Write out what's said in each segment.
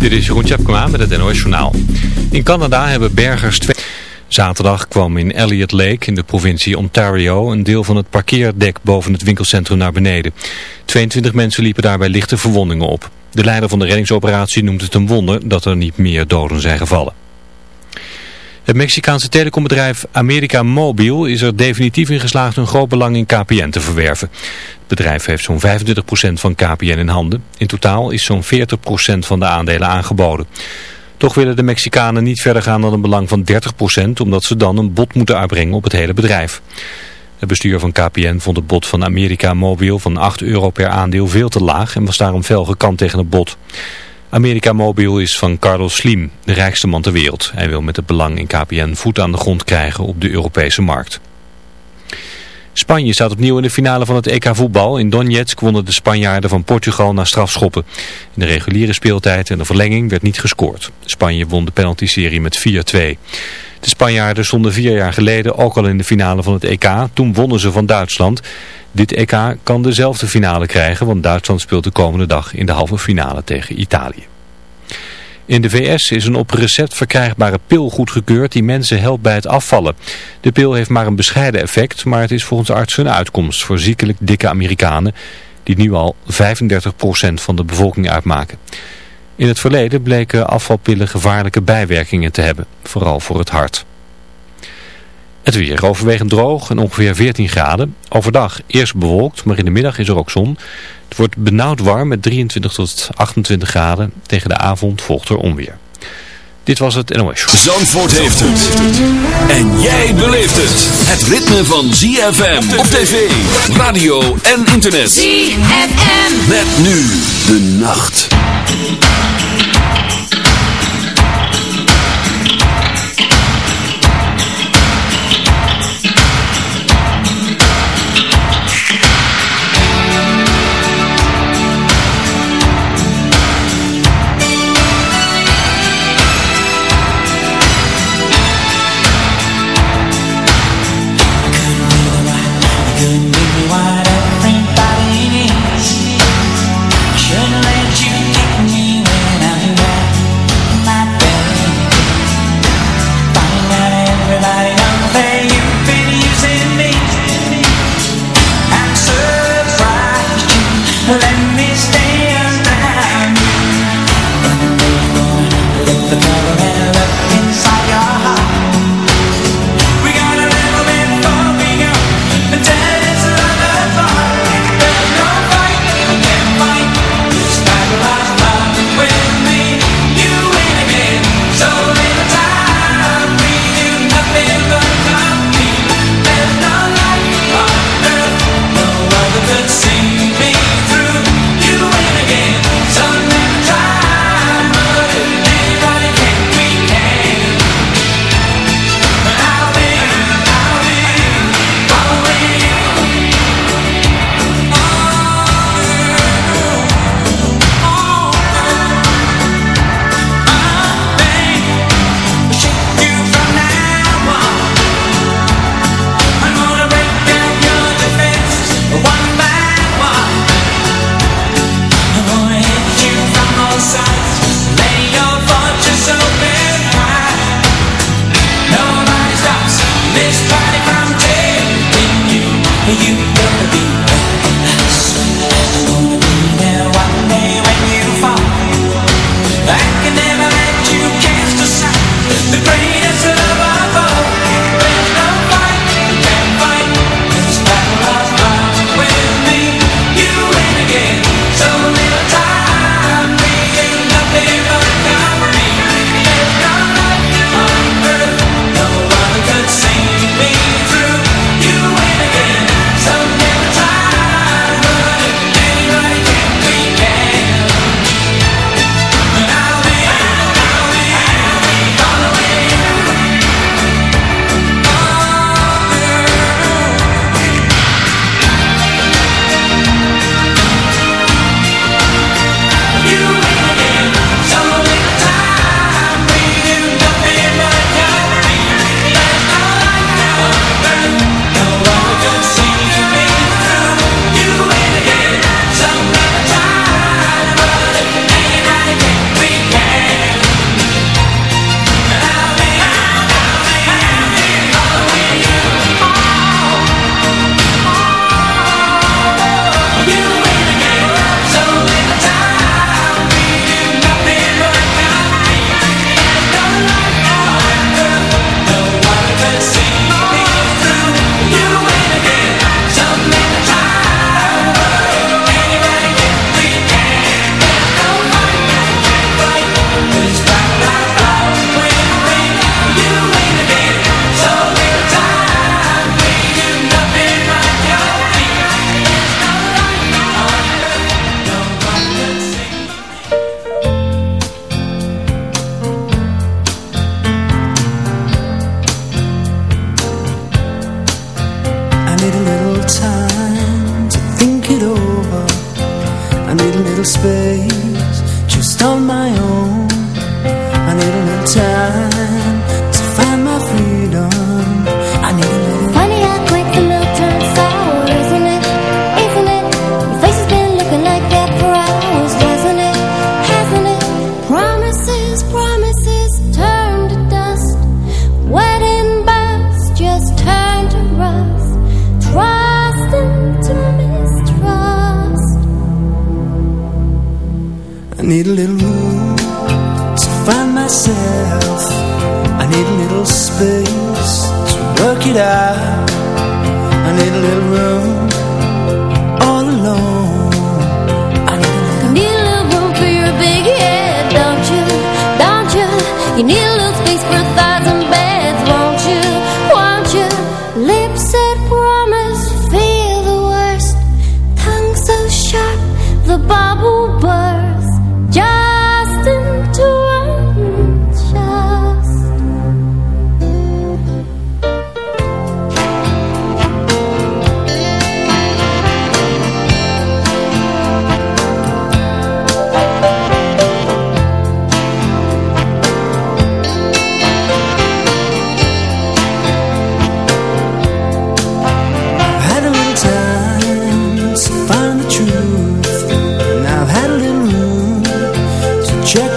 Dit is Jeroen Tjepkema met het NOS Journaal. In Canada hebben bergers twee... Zaterdag kwam in Elliott Lake in de provincie Ontario een deel van het parkeerdek boven het winkelcentrum naar beneden. 22 mensen liepen daarbij lichte verwondingen op. De leider van de reddingsoperatie noemt het een wonder dat er niet meer doden zijn gevallen. Het Mexicaanse telecombedrijf America Mobil is er definitief in geslaagd een groot belang in KPN te verwerven. Bedrijf heeft zo'n 25% van KPN in handen. In totaal is zo'n 40% van de aandelen aangeboden. Toch willen de Mexicanen niet verder gaan dan een belang van 30% omdat ze dan een bod moeten uitbrengen op het hele bedrijf. Het bestuur van KPN vond het bod van America Mobil van 8 euro per aandeel veel te laag en was daarom fel gekant tegen het bod. America Mobil is van Carlos Slim, de rijkste man ter wereld. Hij wil met het belang in KPN voet aan de grond krijgen op de Europese markt. Spanje staat opnieuw in de finale van het EK voetbal. In Donetsk wonnen de Spanjaarden van Portugal na strafschoppen. In de reguliere speeltijd en de verlenging werd niet gescoord. Spanje won de penalty-serie met 4-2. De Spanjaarden stonden vier jaar geleden ook al in de finale van het EK. Toen wonnen ze van Duitsland. Dit EK kan dezelfde finale krijgen, want Duitsland speelt de komende dag in de halve finale tegen Italië. In de VS is een op recept verkrijgbare pil goedgekeurd die mensen helpt bij het afvallen. De pil heeft maar een bescheiden effect, maar het is volgens artsen een uitkomst voor ziekelijk dikke Amerikanen, die nu al 35% van de bevolking uitmaken. In het verleden bleken afvalpillen gevaarlijke bijwerkingen te hebben, vooral voor het hart. Het weer overwegend droog en ongeveer 14 graden. Overdag eerst bewolkt, maar in de middag is er ook zon. Het wordt benauwd warm met 23 tot 28 graden. Tegen de avond volgt er onweer. Dit was het NOS. Zandvoort heeft het. En jij beleeft het. Het ritme van ZFM op tv, radio en internet. ZFM. Met nu de nacht.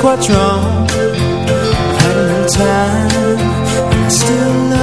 quite wrong I've had enough time And I still know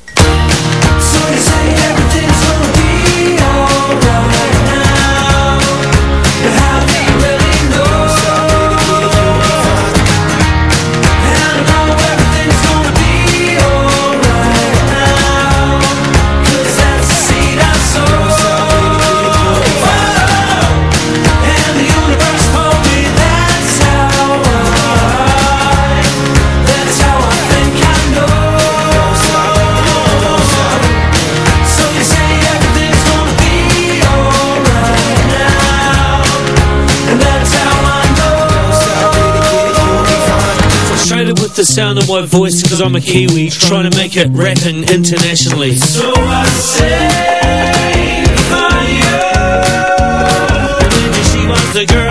sound of my voice because I'm a Kiwi Trying to make it rapping internationally. So I say for you And she was the girl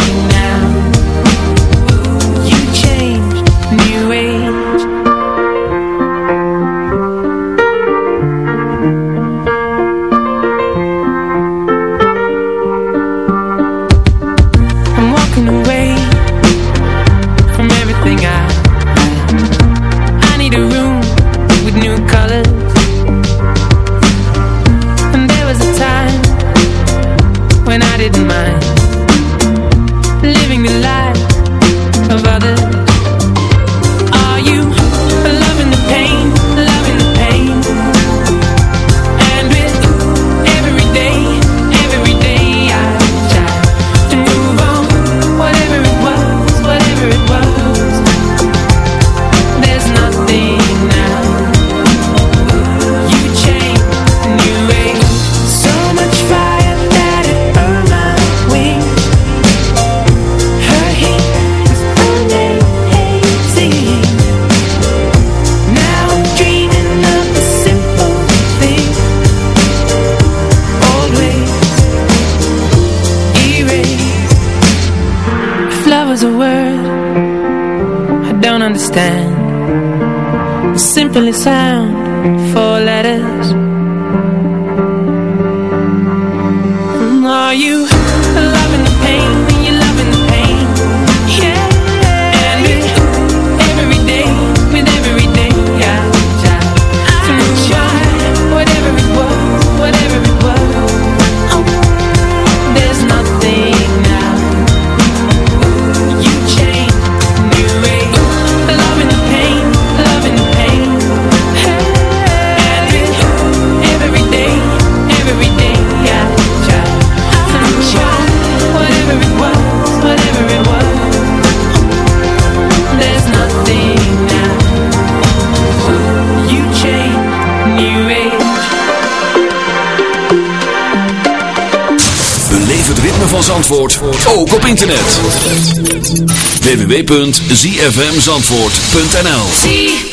www.zfmzandvoort.nl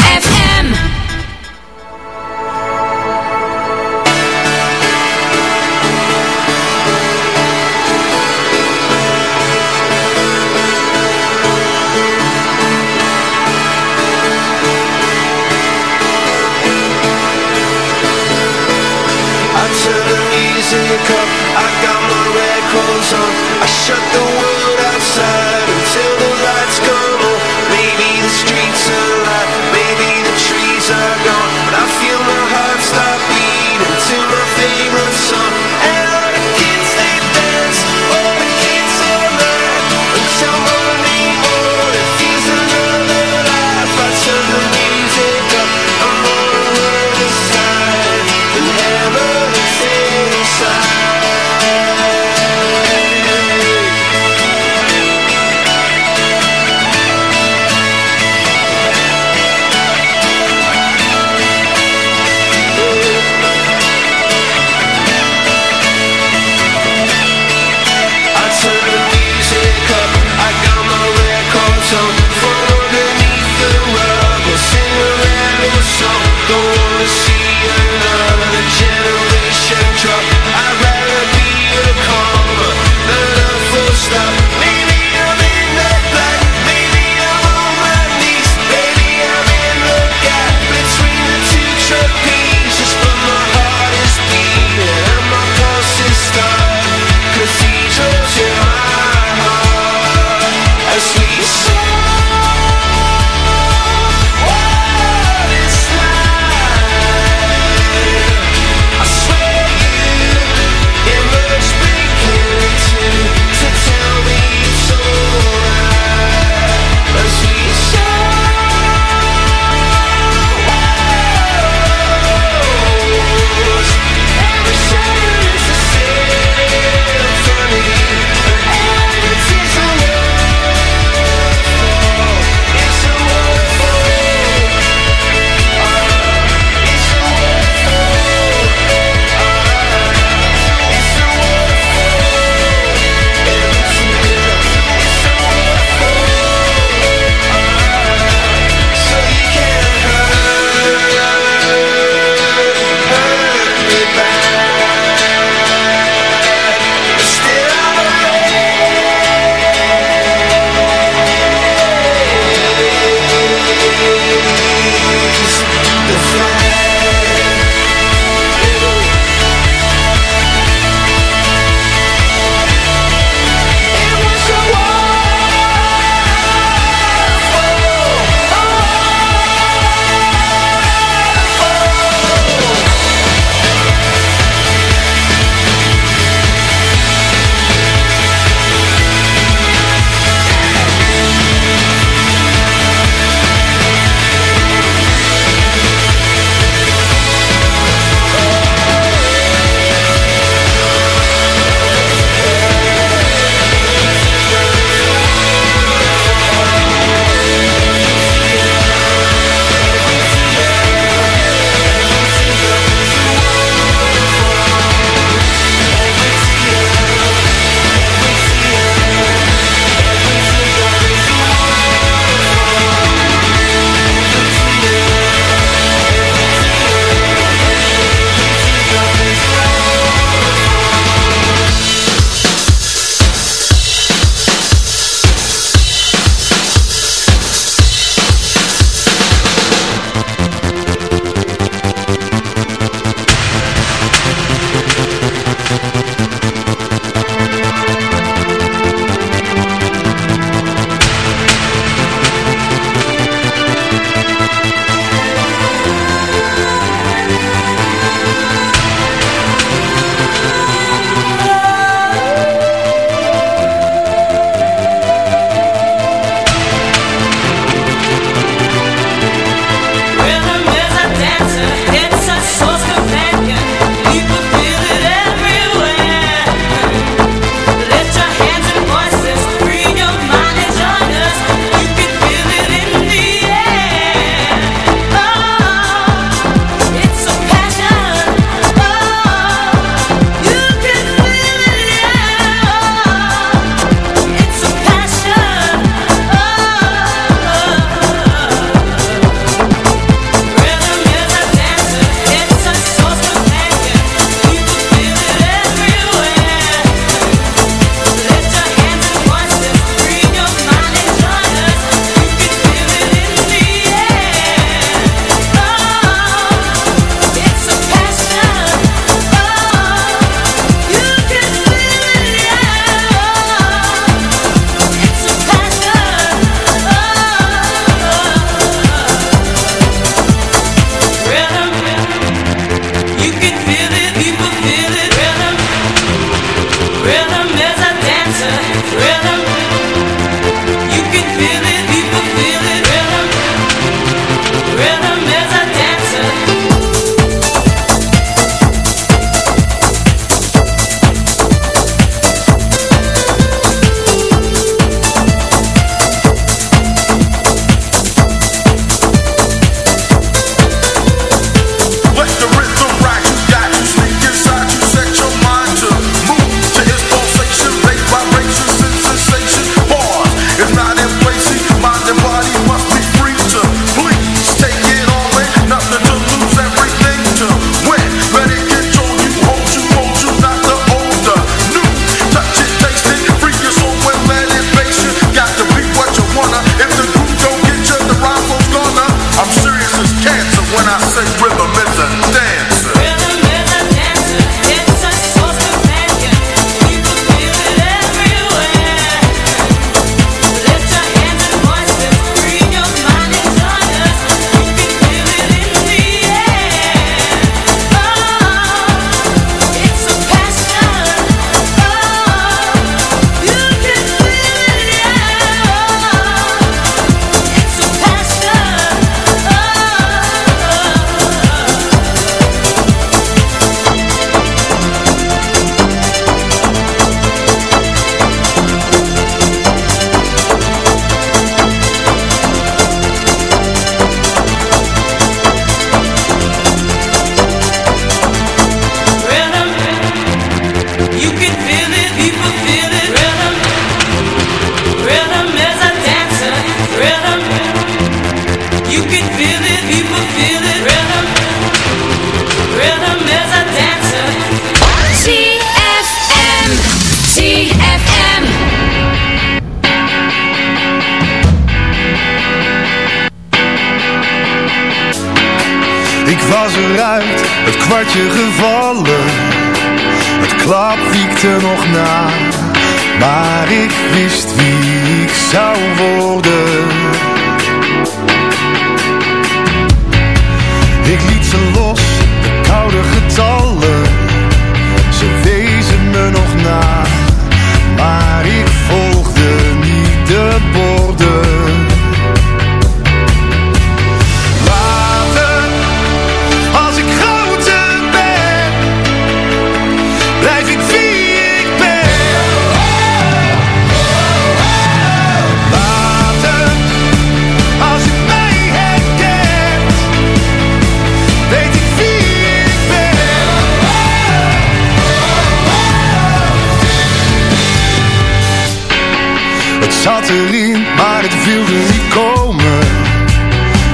achterin, maar het wilde niet komen.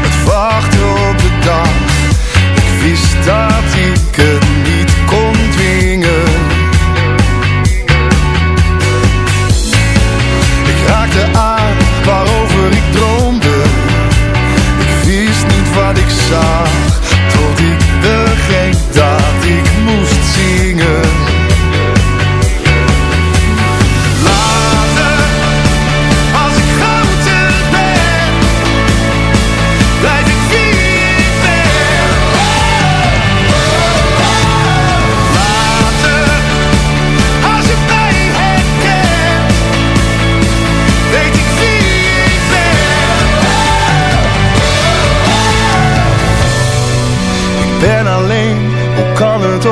Het wachten op de dag, ik wist dat ik het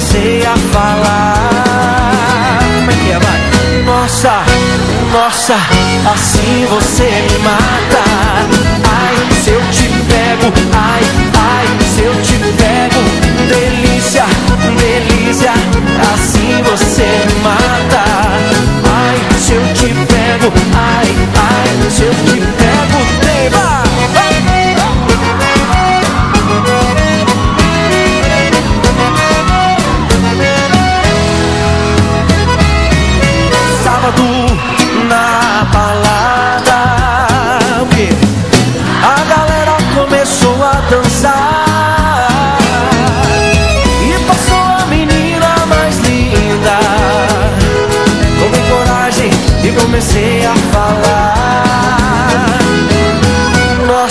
comecei a falar. Como é que é, vai? Nossa, nossa, assim você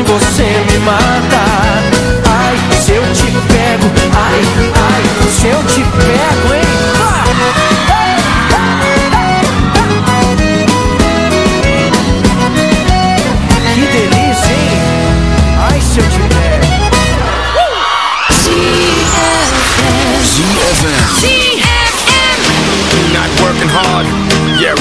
Assim você me mata. Ai, se eu te pego, ai, ai, se eu te pego, hein? Que delícia, hein? Ai, se eu te pego. Not working hard.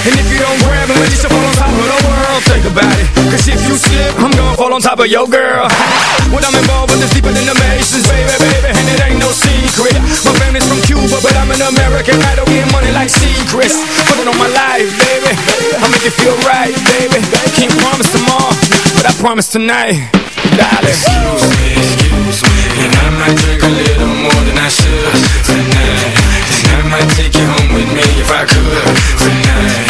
And if you don't grab them, at least you fall on top of the world. Think about it. Cause if you slip, I'm gonna fall on top of your girl. What I'm involved with is deeper than the Masons, baby, baby. And it ain't no secret. My family's from Cuba, but I'm an American. I don't get money like secrets. Put it on my life, baby. I make it feel right, baby. Can't promise tomorrow, but I promise tonight. Darling. Excuse me, excuse me. And I might drink a little more than I should tonight. And I might take you home with me if I could tonight.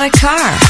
a car.